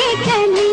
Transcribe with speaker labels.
Speaker 1: के चली